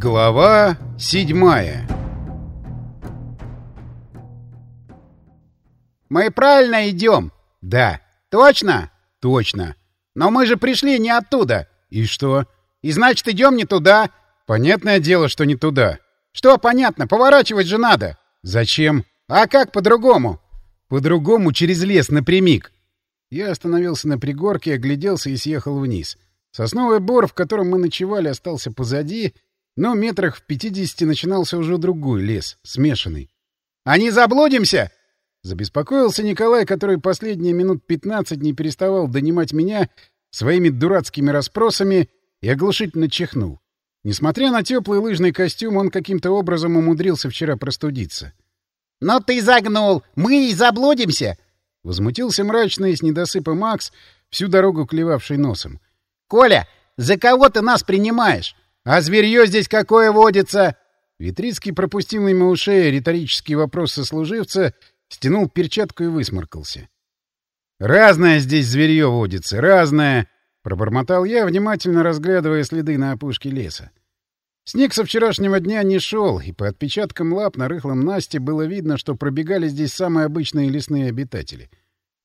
Глава седьмая «Мы правильно идем?» «Да». «Точно?» «Точно». «Но мы же пришли не оттуда». «И что?» «И значит, идем не туда». «Понятное дело, что не туда». «Что понятно? Поворачивать же надо». «Зачем?» «А как по-другому?» «По-другому через лес напрямик». Я остановился на пригорке, огляделся и съехал вниз. Сосновый бор, в котором мы ночевали, остался позади, но метрах в пятидесяти начинался уже другой лес, смешанный. «А не заблудимся?» Забеспокоился Николай, который последние минут пятнадцать не переставал донимать меня своими дурацкими расспросами и оглушительно чихнул. Несмотря на теплый лыжный костюм, он каким-то образом умудрился вчера простудиться. «Но ты загнул! Мы и заблудимся!» Возмутился мрачный с недосыпа Макс, всю дорогу клевавший носом. «Коля, за кого ты нас принимаешь? А зверье здесь какое водится?» Витрицкий, пропустил мимо ушей риторический вопрос сослуживца, стянул перчатку и высморкался. «Разное здесь зверье водится, разное!» — пробормотал я, внимательно разглядывая следы на опушке леса. Снег со вчерашнего дня не шел, и по отпечаткам лап на рыхлом Насте было видно, что пробегали здесь самые обычные лесные обитатели.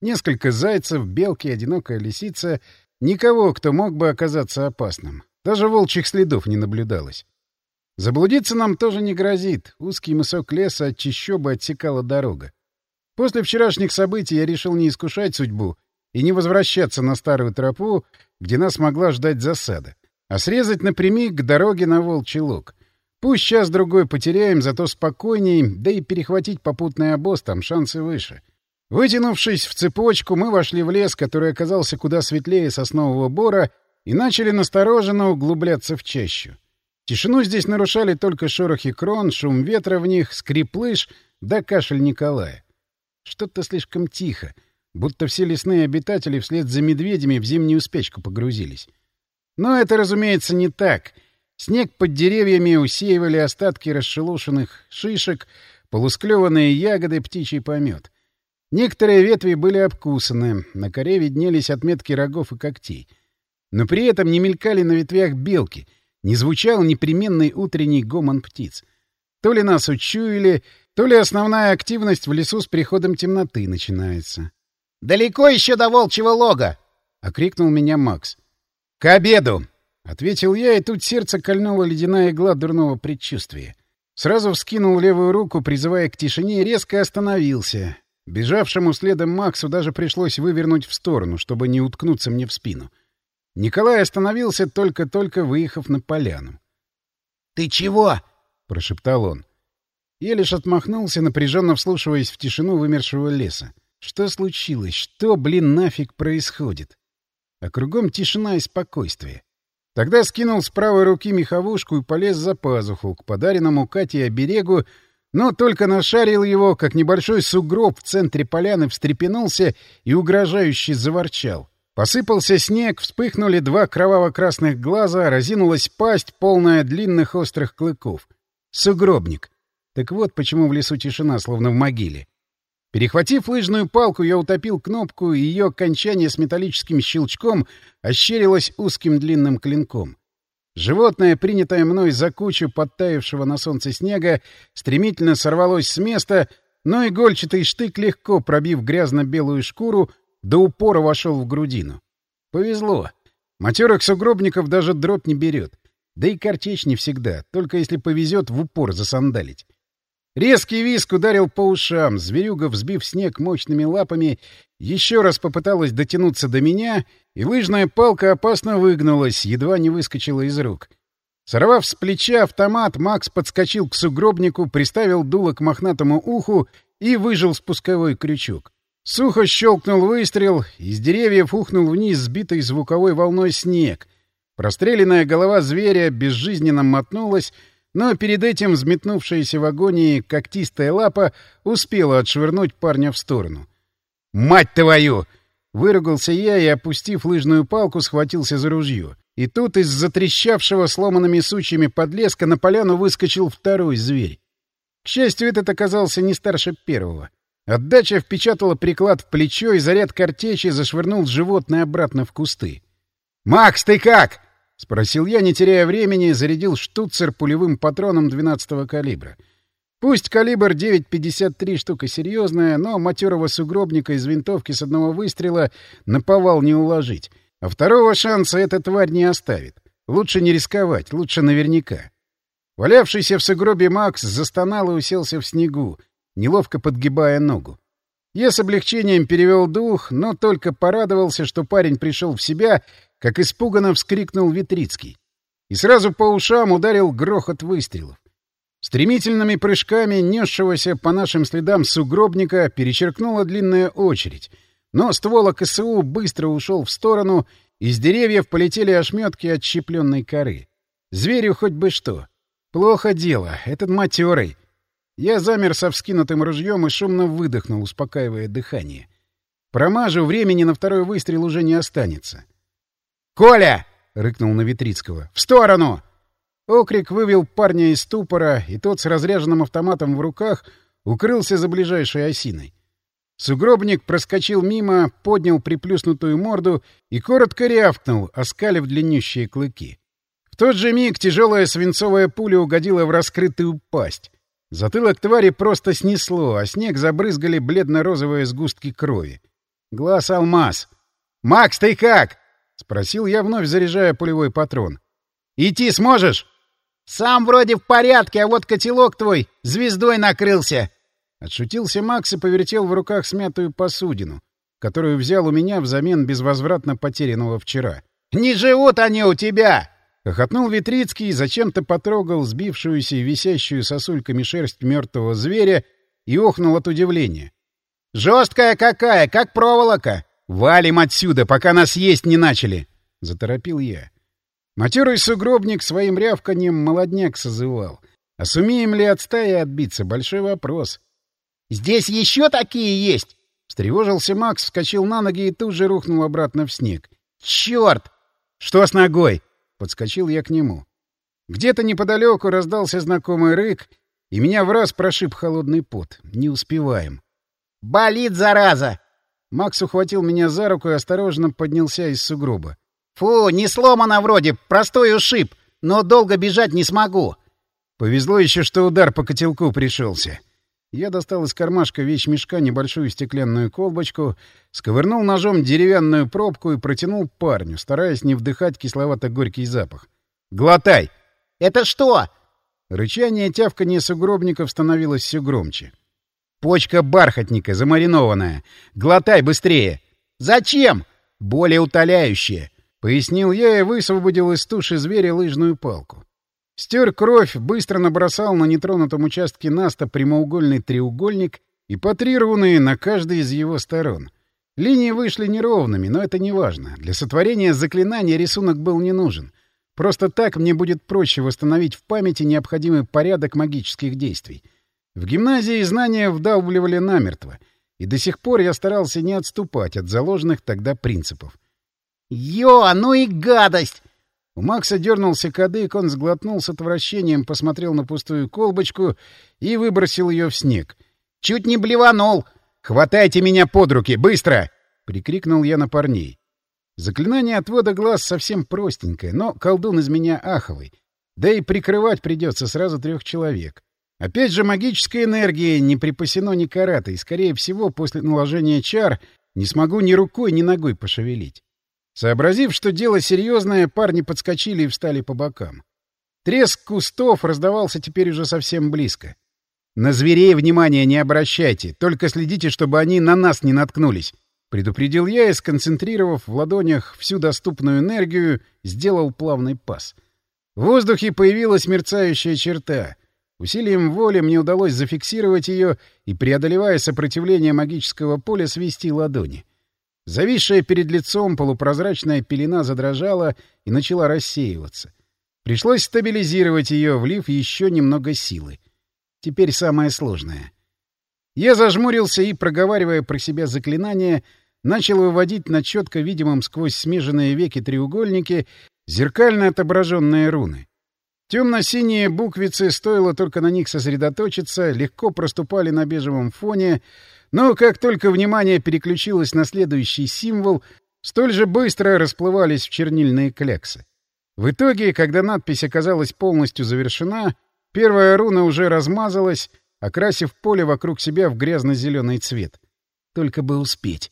Несколько зайцев, белки, одинокая лисица — никого, кто мог бы оказаться опасным. Даже волчьих следов не наблюдалось. Заблудиться нам тоже не грозит. Узкий мысок леса от чащобы отсекала дорога. После вчерашних событий я решил не искушать судьбу и не возвращаться на старую тропу, где нас могла ждать засада а срезать напрямик к дороге на Волчий Луг. Пусть час-другой потеряем, зато спокойней, да и перехватить попутный обоз там шансы выше. Вытянувшись в цепочку, мы вошли в лес, который оказался куда светлее соснового бора, и начали настороженно углубляться в чащу. Тишину здесь нарушали только шорохи крон, шум ветра в них, скрип лыж да кашель Николая. Что-то слишком тихо, будто все лесные обитатели вслед за медведями в зимнюю спячку погрузились. Но это, разумеется, не так. Снег под деревьями усеивали остатки расшелушенных шишек, полусклеванные ягоды, птичий помет. Некоторые ветви были обкусаны, на коре виднелись отметки рогов и когтей. Но при этом не мелькали на ветвях белки, не звучал непременный утренний гомон птиц. То ли нас учуяли, то ли основная активность в лесу с приходом темноты начинается. «Далеко еще до волчьего лога!» — окрикнул меня Макс. «К обеду!» — ответил я, и тут сердце кольнула ледяная игла дурного предчувствия. Сразу вскинул левую руку, призывая к тишине, и резко остановился. Бежавшему следом Максу даже пришлось вывернуть в сторону, чтобы не уткнуться мне в спину. Николай остановился, только-только выехав на поляну. «Ты чего?» — прошептал он. Я лишь отмахнулся, напряженно вслушиваясь в тишину вымершего леса. Что случилось? Что, блин, нафиг происходит? а кругом тишина и спокойствие. Тогда скинул с правой руки меховушку и полез за пазуху к подаренному Кате оберегу, но только нашарил его, как небольшой сугроб в центре поляны встрепенулся и угрожающе заворчал. Посыпался снег, вспыхнули два кроваво-красных глаза, разинулась пасть, полная длинных острых клыков. Сугробник. Так вот почему в лесу тишина, словно в могиле. Перехватив лыжную палку, я утопил кнопку, и ее окончание с металлическим щелчком ощерилось узким длинным клинком. Животное, принятое мной за кучу подтаявшего на солнце снега, стремительно сорвалось с места, но игольчатый штык, легко пробив грязно-белую шкуру, до упора вошел в грудину. Повезло. Матерых сугробников даже дробь не берет. Да и картечь не всегда, только если повезет в упор засандалить. Резкий виск ударил по ушам, зверюга, взбив снег мощными лапами, еще раз попыталась дотянуться до меня, и лыжная палка опасно выгнулась, едва не выскочила из рук. Сорвав с плеча автомат, Макс подскочил к сугробнику, приставил дуло к мохнатому уху и выжил спусковой крючок. Сухо щелкнул выстрел, из деревьев ухнул вниз сбитый звуковой волной снег. Простреленная голова зверя безжизненно мотнулась, но перед этим взметнувшаяся в агонии когтистая лапа успела отшвырнуть парня в сторону. «Мать твою!» — выругался я и, опустив лыжную палку, схватился за ружье. И тут из затрещавшего сломанными сучьями подлеска на поляну выскочил второй зверь. К счастью, этот оказался не старше первого. Отдача впечатала приклад в плечо, и заряд картечи зашвырнул животное обратно в кусты. «Макс, ты как?» спросил я, не теряя времени, зарядил штуцер пулевым патроном 12-го калибра. Пусть калибр 9,53 штука серьезная, но матерого сугробника из винтовки с одного выстрела наповал не уложить. А второго шанса эта тварь не оставит. Лучше не рисковать, лучше наверняка. Валявшийся в сугробе Макс застонал и уселся в снегу, неловко подгибая ногу. Я с облегчением перевел дух, но только порадовался, что парень пришел в себя, как испуганно вскрикнул Витрицкий. И сразу по ушам ударил грохот выстрелов. Стремительными прыжками несшегося по нашим следам сугробника перечеркнула длинная очередь, но ствол КСУ быстро ушел в сторону, из деревьев полетели ошметки отщепленной коры. Зверю хоть бы что. Плохо дело, этот матерый. Я замер со вскинутым ружьем и шумно выдохнул, успокаивая дыхание. Промажу, времени на второй выстрел уже не останется. «Коля!» — рыкнул на Витрицкого. «В сторону!» Окрик вывел парня из ступора, и тот с разряженным автоматом в руках укрылся за ближайшей осиной. Сугробник проскочил мимо, поднял приплюснутую морду и коротко рявкнул, оскалив длиннющие клыки. В тот же миг тяжелая свинцовая пуля угодила в раскрытую пасть. Затылок твари просто снесло, а снег забрызгали бледно-розовые сгустки крови. Глаз алмаз. «Макс, ты как?» — спросил я, вновь заряжая пулевой патрон. «Идти сможешь?» «Сам вроде в порядке, а вот котелок твой звездой накрылся!» Отшутился Макс и повертел в руках смятую посудину, которую взял у меня взамен безвозвратно потерянного вчера. «Не живут они у тебя!» Хохотнул Витрицкий, зачем-то потрогал сбившуюся и висящую сосульками шерсть мертвого зверя и охнул от удивления. «Жесткая какая, как проволока! Валим отсюда, пока нас есть не начали!» — заторопил я. Матерый сугробник своим рявканьем молодняк созывал. А сумеем ли от стаи отбиться — большой вопрос. «Здесь еще такие есть!» Встревожился Макс, вскочил на ноги и тут же рухнул обратно в снег. «Черт!» «Что с ногой?» Подскочил я к нему. Где-то неподалеку раздался знакомый рык, и меня в раз прошиб холодный пот. Не успеваем. «Болит, зараза!» Макс ухватил меня за руку и осторожно поднялся из сугроба. «Фу, не сломано вроде, простой ушиб, но долго бежать не смогу». Повезло еще, что удар по котелку пришелся. Я достал из кармашка вещмешка небольшую стеклянную колбочку, сковырнул ножом деревянную пробку и протянул парню, стараясь не вдыхать кисловато-горький запах. «Глотай!» «Это что?» Рычание тявканье сугробников становилось все громче. «Почка бархатника, замаринованная. Глотай быстрее!» «Зачем?» «Более утоляющее», — пояснил я и высвободил из туши зверя лыжную палку. Стер кровь, быстро набросал на нетронутом участке наста прямоугольный треугольник и патрированные на каждой из его сторон. Линии вышли неровными, но это не важно. Для сотворения заклинания рисунок был не нужен. Просто так мне будет проще восстановить в памяти необходимый порядок магических действий. В гимназии знания вдалбливали намертво, и до сих пор я старался не отступать от заложенных тогда принципов. «Ё, ну и гадость!» У Макса дернулся кадык, он сглотнул с отвращением, посмотрел на пустую колбочку и выбросил ее в снег. «Чуть не блеванул! Хватайте меня под руки! Быстро!» — прикрикнул я на парней. Заклинание отвода глаз совсем простенькое, но колдун из меня аховый. Да и прикрывать придется сразу трех человек. Опять же, магическая энергия не припасено ни каратой. Скорее всего, после наложения чар не смогу ни рукой, ни ногой пошевелить. Сообразив, что дело серьезное, парни подскочили и встали по бокам. Треск кустов раздавался теперь уже совсем близко. «На зверей внимания не обращайте, только следите, чтобы они на нас не наткнулись», — предупредил я и, сконцентрировав в ладонях всю доступную энергию, сделал плавный пас. В воздухе появилась мерцающая черта. Усилием воли мне удалось зафиксировать ее и, преодолевая сопротивление магического поля, свести ладони. Зависшая перед лицом полупрозрачная пелена задрожала и начала рассеиваться. Пришлось стабилизировать ее, влив еще немного силы. Теперь самое сложное. Я зажмурился и, проговаривая про себя заклинание, начал выводить на четко видимом сквозь смеженные веки треугольники зеркально отображенные руны. Темно-синие буквицы, стоило только на них сосредоточиться, легко проступали на бежевом фоне, но как только внимание переключилось на следующий символ, столь же быстро расплывались в чернильные кляксы. В итоге, когда надпись оказалась полностью завершена, первая руна уже размазалась, окрасив поле вокруг себя в грязно-зеленый цвет. Только бы успеть.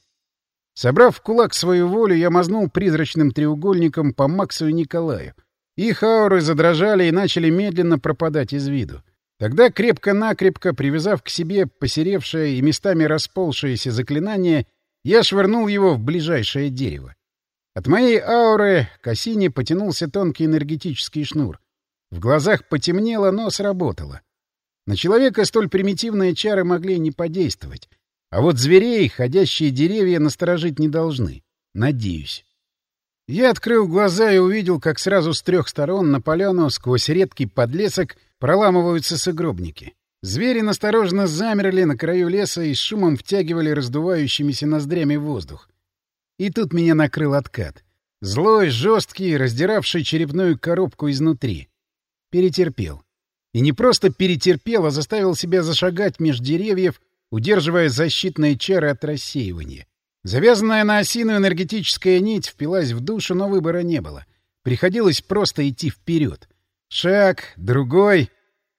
Собрав в кулак свою волю, я мазнул призрачным треугольником по Максу и Николаю. Их ауры задрожали и начали медленно пропадать из виду. Тогда крепко-накрепко, привязав к себе посеревшее и местами расползшееся заклинание, я швырнул его в ближайшее дерево. От моей ауры к осине потянулся тонкий энергетический шнур. В глазах потемнело, но сработало. На человека столь примитивные чары могли не подействовать. А вот зверей, ходящие деревья, насторожить не должны. Надеюсь. Я открыл глаза и увидел, как сразу с трех сторон на поляну сквозь редкий подлесок проламываются сугробники. Звери настороженно замерли на краю леса и с шумом втягивали раздувающимися ноздрями воздух. И тут меня накрыл откат. Злой, жесткий, раздиравший черепную коробку изнутри. Перетерпел. И не просто перетерпел, а заставил себя зашагать меж деревьев, удерживая защитные чары от рассеивания. Завязанная на осину энергетическая нить впилась в душу, но выбора не было. Приходилось просто идти вперед. Шаг, другой.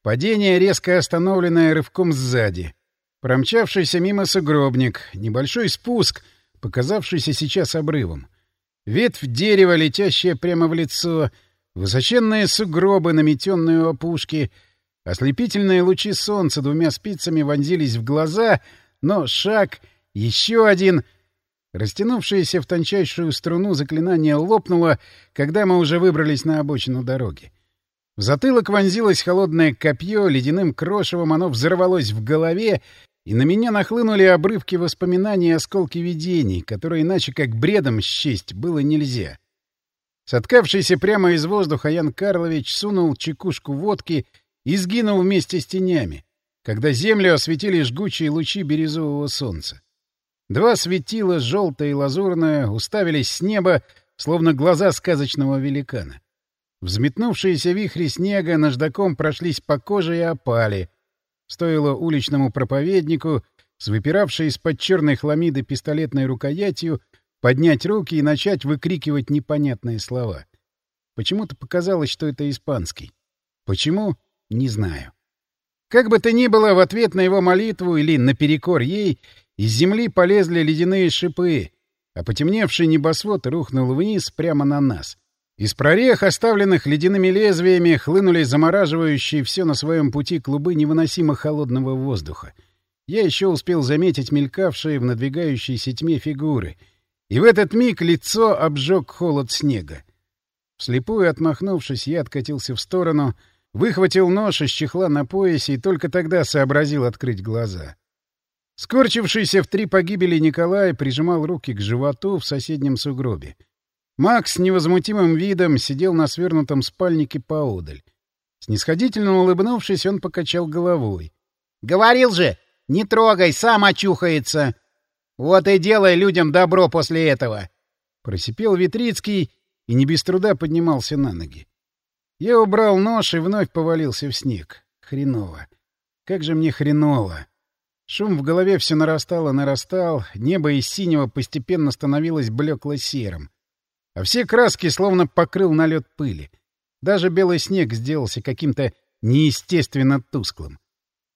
Падение, резко остановленное рывком сзади. Промчавшийся мимо сугробник. Небольшой спуск, показавшийся сейчас обрывом. Ветвь дерева, летящая прямо в лицо. Высоченные сугробы, наметенные опушки. Ослепительные лучи солнца двумя спицами вонзились в глаза, но шаг, еще один... Растянувшееся в тончайшую струну заклинание лопнуло, когда мы уже выбрались на обочину дороги. В затылок вонзилось холодное копье, ледяным крошевом оно взорвалось в голове, и на меня нахлынули обрывки воспоминаний и осколки видений, которые иначе как бредом счесть было нельзя. Соткавшийся прямо из воздуха Ян Карлович сунул чекушку водки и сгинул вместе с тенями, когда землю осветили жгучие лучи бирюзового солнца. Два светила, желтое и лазурное, уставились с неба, словно глаза сказочного великана. Взметнувшиеся вихри снега наждаком прошлись по коже и опали. Стоило уличному проповеднику, с выпиравшей из-под черной хламиды пистолетной рукоятью, поднять руки и начать выкрикивать непонятные слова. Почему-то показалось, что это испанский. Почему? Не знаю. Как бы то ни было, в ответ на его молитву или наперекор ей, из земли полезли ледяные шипы, а потемневший небосвод рухнул вниз прямо на нас. Из прорех, оставленных ледяными лезвиями, хлынули замораживающие все на своем пути клубы невыносимо холодного воздуха. Я еще успел заметить мелькавшие в надвигающейся тьме фигуры. И в этот миг лицо обжег холод снега. Вслепую отмахнувшись, я откатился в сторону, выхватил нож из чехла на поясе и только тогда сообразил открыть глаза. Скорчившийся в три погибели Николай прижимал руки к животу в соседнем сугробе. Макс с невозмутимым видом сидел на свернутом спальнике поодаль. Снисходительно улыбнувшись, он покачал головой. — Говорил же, не трогай, сам очухается. Вот и делай людям добро после этого. Просипел Витрицкий и не без труда поднимался на ноги. Я убрал нож и вновь повалился в снег. Хреново. Как же мне хреново. Шум в голове все нарастал и нарастал, небо из синего постепенно становилось блекло-серым. А все краски словно покрыл налет пыли. Даже белый снег сделался каким-то неестественно тусклым.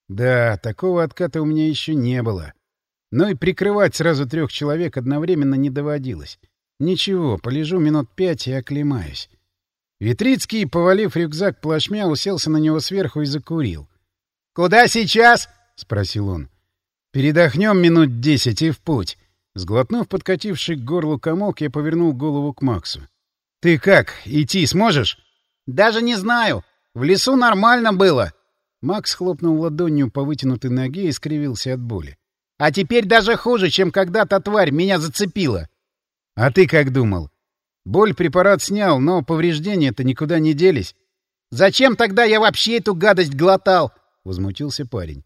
Да, такого отката у меня еще не было. Но и прикрывать сразу трех человек одновременно не доводилось. Ничего, полежу минут пять и оклемаюсь. Витрицкий, повалив рюкзак плашмя, уселся на него сверху и закурил. — Куда сейчас? — спросил он. — Передохнем минут десять и в путь. Сглотнув подкативший к горлу комок, я повернул голову к Максу. — Ты как, идти сможешь? — Даже не знаю. В лесу нормально было. Макс хлопнул ладонью по вытянутой ноге и скривился от боли. — А теперь даже хуже, чем когда-то тварь меня зацепила. — А ты как думал? Боль препарат снял, но повреждения-то никуда не делись. — Зачем тогда я вообще эту гадость глотал? — возмутился парень. —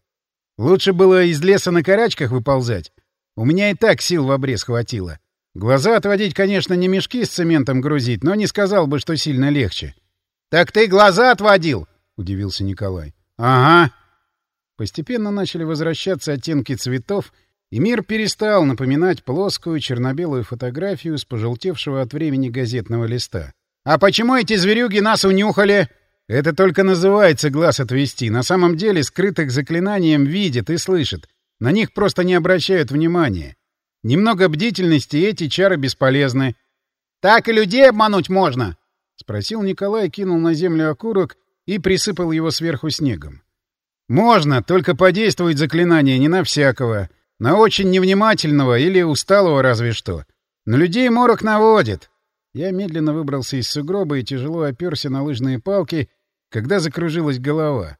Лучше было из леса на карачках выползать. У меня и так сил в обрез хватило. Глаза отводить, конечно, не мешки с цементом грузить, но не сказал бы, что сильно легче. — Так ты глаза отводил? — удивился Николай. — Ага. Постепенно начали возвращаться оттенки цветов, и мир перестал напоминать плоскую черно-белую фотографию с пожелтевшего от времени газетного листа. А почему эти зверюги нас унюхали? Это только называется глаз отвести. На самом деле скрытых заклинанием видят и слышат. На них просто не обращают внимания. Немного бдительности, и эти чары бесполезны. — Так и людей обмануть можно? — спросил Николай, кинул на землю окурок и присыпал его сверху снегом. — Можно, только подействует заклинание не на всякого. На очень невнимательного или усталого разве что. На людей морок наводит. Я медленно выбрался из сугроба и тяжело оперся на лыжные палки, когда закружилась голова.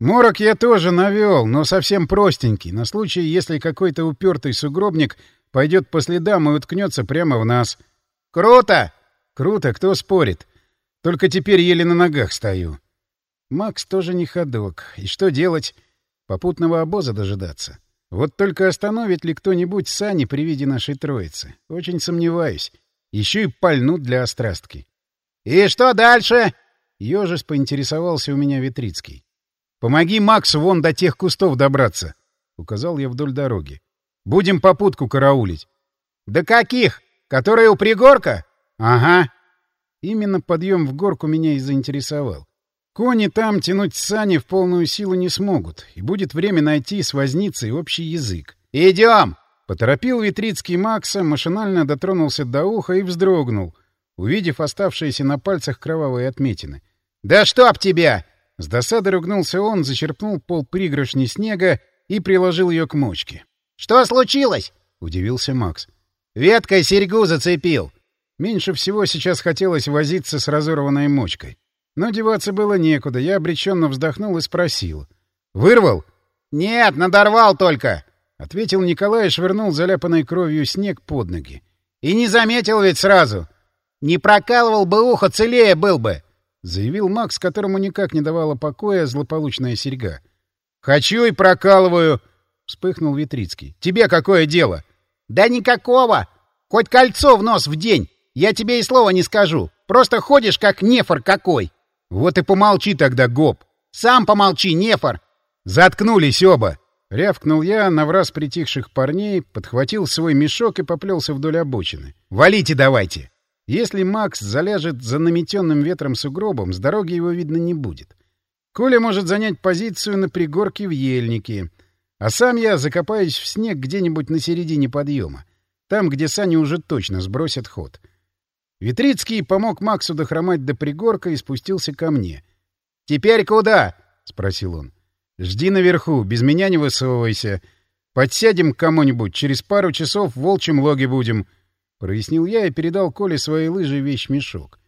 Морок я тоже навел, но совсем простенький, на случай, если какой-то упертый сугробник пойдет по следам и уткнется прямо в нас. «Круто!» «Круто, кто спорит? Только теперь еле на ногах стою». Макс тоже не ходок. И что делать? Попутного обоза дожидаться. Вот только остановит ли кто-нибудь сани при виде нашей троицы? Очень сомневаюсь. Еще и пальнут для острастки. — И что дальше? — ежес поинтересовался у меня Витрицкий. — Помоги Максу вон до тех кустов добраться, — указал я вдоль дороги. — Будем попутку караулить. — Да каких? Которые у пригорка? — Ага. Именно подъем в горку меня и заинтересовал. Кони там тянуть сани в полную силу не смогут, и будет время найти с возницей общий язык. «Идем!» — поторопил Витрицкий Макса, машинально дотронулся до уха и вздрогнул, увидев оставшиеся на пальцах кровавые отметины. «Да чтоб тебя!» С досады ругнулся он, зачерпнул пол пригоршни снега и приложил ее к мочке. «Что случилось?» — удивился Макс. «Веткой серьгу зацепил». Меньше всего сейчас хотелось возиться с разорванной мочкой. Но деваться было некуда. Я обреченно вздохнул и спросил. «Вырвал?» «Нет, надорвал только», — ответил Николай и швырнул заляпанной кровью снег под ноги. «И не заметил ведь сразу. Не прокалывал бы ухо, целее был бы», — заявил Макс, которому никак не давала покоя злополучная серьга. «Хочу и прокалываю», — вспыхнул Витрицкий. «Тебе какое дело?» «Да никакого! Хоть кольцо в нос в день, я тебе и слова не скажу. Просто ходишь как нефор какой!» Вот и помолчи тогда, гоп. Сам помолчи, нефор. Заткнулись оба. Рявкнул я на враз притихших парней, подхватил свой мешок и поплелся вдоль обочины. «Валите давайте!» Если Макс заляжет за наметенным ветром сугробом, с дороги его видно не будет. Коля может занять позицию на пригорке в ельнике, а сам я закопаюсь в снег где-нибудь на середине подъема, там, где сани уже точно сбросят ход. — Витрицкий помог Максу дохромать до пригорка и спустился ко мне. «Теперь куда?» — спросил он. «Жди наверху, без меня не высовывайся. Подсядем к кому-нибудь, через пару часов в волчьем логе будем», — прояснил я и передал Коле свои лыжи вещмешок.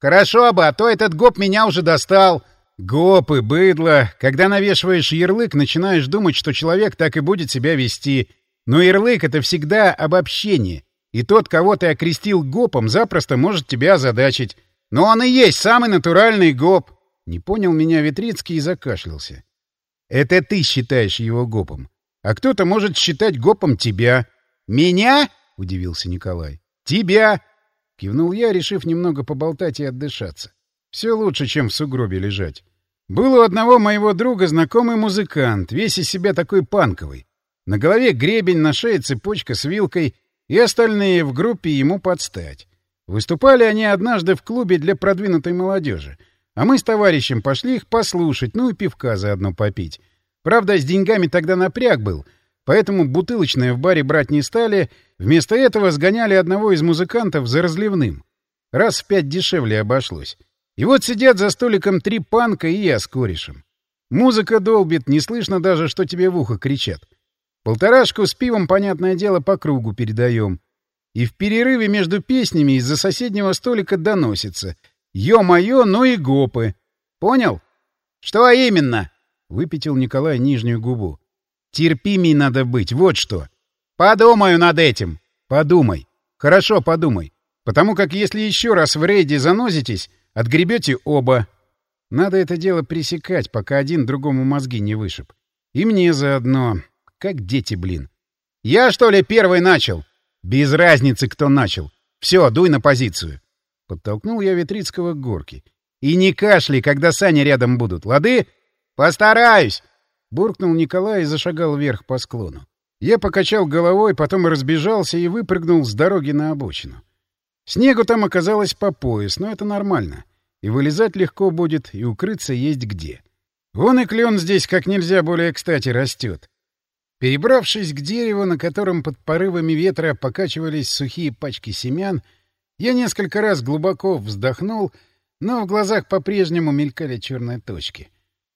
«Хорошо бы, а то этот гоп меня уже достал». «Гопы, быдло. Когда навешиваешь ярлык, начинаешь думать, что человек так и будет себя вести. Но ярлык — это всегда обобщение. И тот, кого ты окрестил гопом, запросто может тебя озадачить. Но он и есть самый натуральный гоп. Не понял меня Витрицкий и закашлялся. Это ты считаешь его гопом. А кто-то может считать гопом тебя. Меня? — удивился Николай. «Тебя!» — кивнул я, решив немного поболтать и отдышаться. Все лучше, чем в сугробе лежать. Был у одного моего друга знакомый музыкант, весь из себя такой панковый. На голове гребень, на шее цепочка с вилкой — и остальные в группе ему подстать. Выступали они однажды в клубе для продвинутой молодежи, а мы с товарищем пошли их послушать, ну и пивка заодно попить. Правда, с деньгами тогда напряг был, поэтому бутылочное в баре брать не стали, вместо этого сгоняли одного из музыкантов за разливным. Раз в пять дешевле обошлось. И вот сидят за столиком три панка и я с корешем. Музыка долбит, не слышно даже, что тебе в ухо кричат. Полторашку с пивом, понятное дело, по кругу передаем. И в перерыве между песнями из-за соседнего столика доносится. Ё-моё, ну и гопы. Понял? Что именно? Выпятил Николай нижнюю губу. Терпимей надо быть, вот что. Подумаю над этим. Подумай. Хорошо, подумай. Потому как если еще раз в рейде занозитесь, отгребете оба. Надо это дело пресекать, пока один другому мозги не вышиб. И мне заодно. Как дети, блин. Я, что ли, первый начал? Без разницы, кто начал. Все, дуй на позицию. Подтолкнул я Ветрицкого к горке. И не кашляй, когда сани рядом будут, лады? Постараюсь! Буркнул Николай и зашагал вверх по склону. Я покачал головой, потом разбежался и выпрыгнул с дороги на обочину. Снегу там оказалось по пояс, но это нормально. И вылезать легко будет, и укрыться есть где. Вон и клен здесь как нельзя более кстати растет. Перебравшись к дереву, на котором под порывами ветра покачивались сухие пачки семян, я несколько раз глубоко вздохнул, но в глазах по-прежнему мелькали черные точки.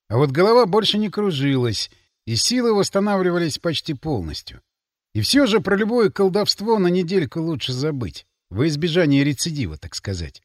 А вот голова больше не кружилась, и силы восстанавливались почти полностью. И все же про любое колдовство на недельку лучше забыть, во избежание рецидива, так сказать.